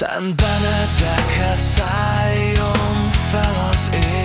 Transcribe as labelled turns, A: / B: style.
A: Szent Benedekhez szálljon fel az ég.